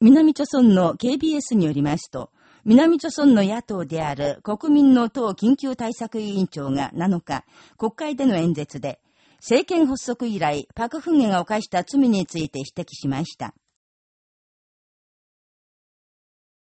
南朝村の KBS によりますと、南朝村の野党である国民の党緊急対策委員長が7日、国会での演説で、政権発足以来、パクフンゲが犯した罪について指摘しました。